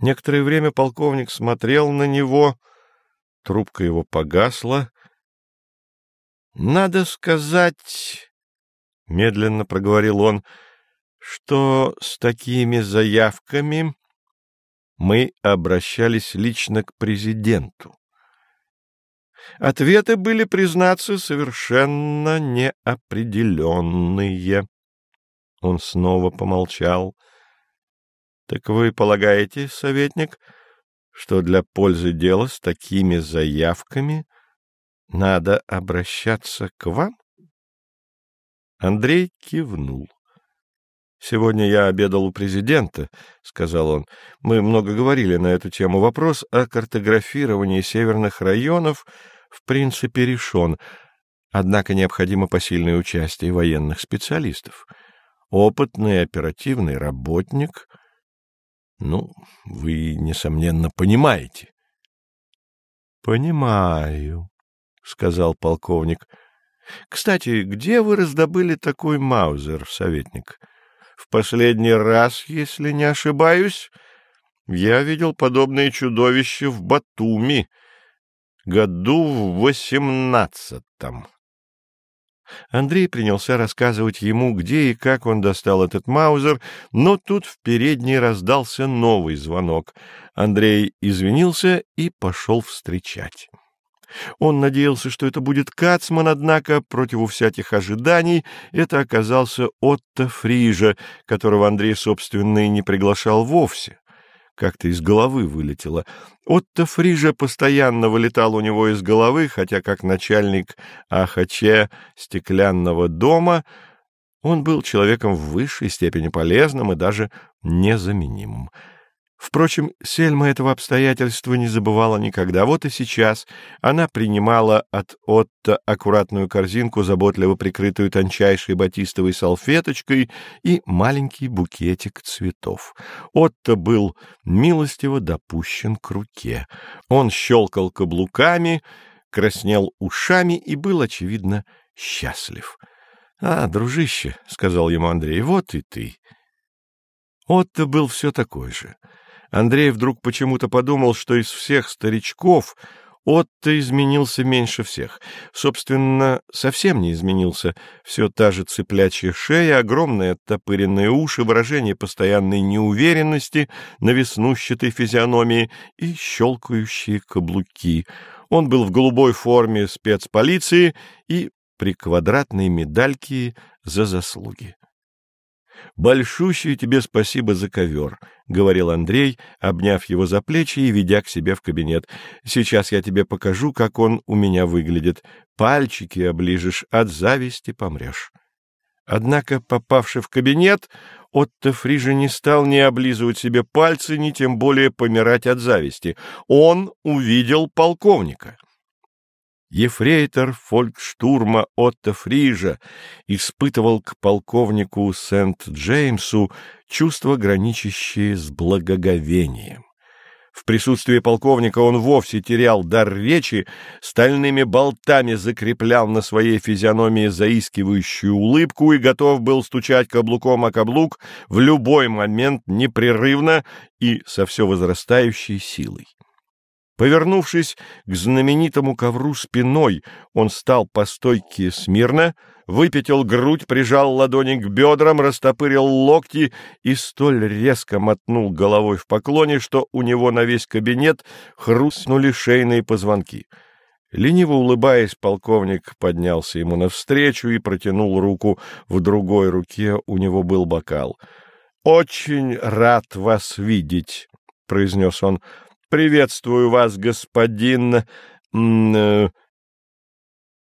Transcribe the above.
Некоторое время полковник смотрел на него, трубка его погасла. — Надо сказать, — медленно проговорил он, — что с такими заявками мы обращались лично к президенту. Ответы были, признаться, совершенно неопределенные. Он снова помолчал. — Так вы полагаете, советник, что для пользы дела с такими заявками надо обращаться к вам? Андрей кивнул. «Сегодня я обедал у президента», — сказал он. «Мы много говорили на эту тему. Вопрос о картографировании северных районов в принципе решен, однако необходимо посильное участие военных специалистов. Опытный оперативный работник... Ну, вы, несомненно, понимаете. — Понимаю, — сказал полковник. — Кстати, где вы раздобыли такой маузер, советник? В последний раз, если не ошибаюсь, я видел подобные чудовища в Батуми, году в восемнадцатом. Андрей принялся рассказывать ему, где и как он достал этот маузер, но тут в передней раздался новый звонок. Андрей извинился и пошел встречать. Он надеялся, что это будет Кацман, однако, противу всяких ожиданий, это оказался Отто Фрижа, которого Андрей, собственно, и не приглашал вовсе. Как-то из головы вылетело. Отто Фрижа постоянно вылетал у него из головы, хотя как начальник АХЧ стеклянного дома он был человеком в высшей степени полезным и даже незаменимым. Впрочем, Сельма этого обстоятельства не забывала никогда. Вот и сейчас она принимала от Отто аккуратную корзинку, заботливо прикрытую тончайшей батистовой салфеточкой, и маленький букетик цветов. Отто был милостиво допущен к руке. Он щелкал каблуками, краснел ушами и был, очевидно, счастлив. — А, дружище, — сказал ему Андрей, — вот и ты. Отто был все такой же. Андрей вдруг почему-то подумал, что из всех старичков Отто изменился меньше всех. Собственно, совсем не изменился. Все та же цыплячья шея, огромные оттопыренные уши, выражение постоянной неуверенности на веснущатой физиономии и щелкающие каблуки. Он был в голубой форме спецполиции и при квадратной медальке за заслуги. «Большущее тебе спасибо за ковер», — говорил Андрей, обняв его за плечи и ведя к себе в кабинет. «Сейчас я тебе покажу, как он у меня выглядит. Пальчики оближешь, от зависти помрешь». Однако, попавший в кабинет, Отто Фрижа не стал ни облизывать себе пальцы, ни тем более помирать от зависти. Он увидел полковника. Ефрейтор фолькштурма Отто Фрижа испытывал к полковнику Сент-Джеймсу чувства, граничащие с благоговением. В присутствии полковника он вовсе терял дар речи, стальными болтами закреплял на своей физиономии заискивающую улыбку и готов был стучать каблуком о каблук в любой момент непрерывно и со все возрастающей силой. Повернувшись к знаменитому ковру спиной, он стал по стойке смирно, выпятил грудь, прижал ладони к бедрам, растопырил локти и столь резко мотнул головой в поклоне, что у него на весь кабинет хрустнули шейные позвонки. Лениво улыбаясь, полковник поднялся ему навстречу и протянул руку. В другой руке у него был бокал. — Очень рад вас видеть, — произнес он. Приветствую вас, господин... Э,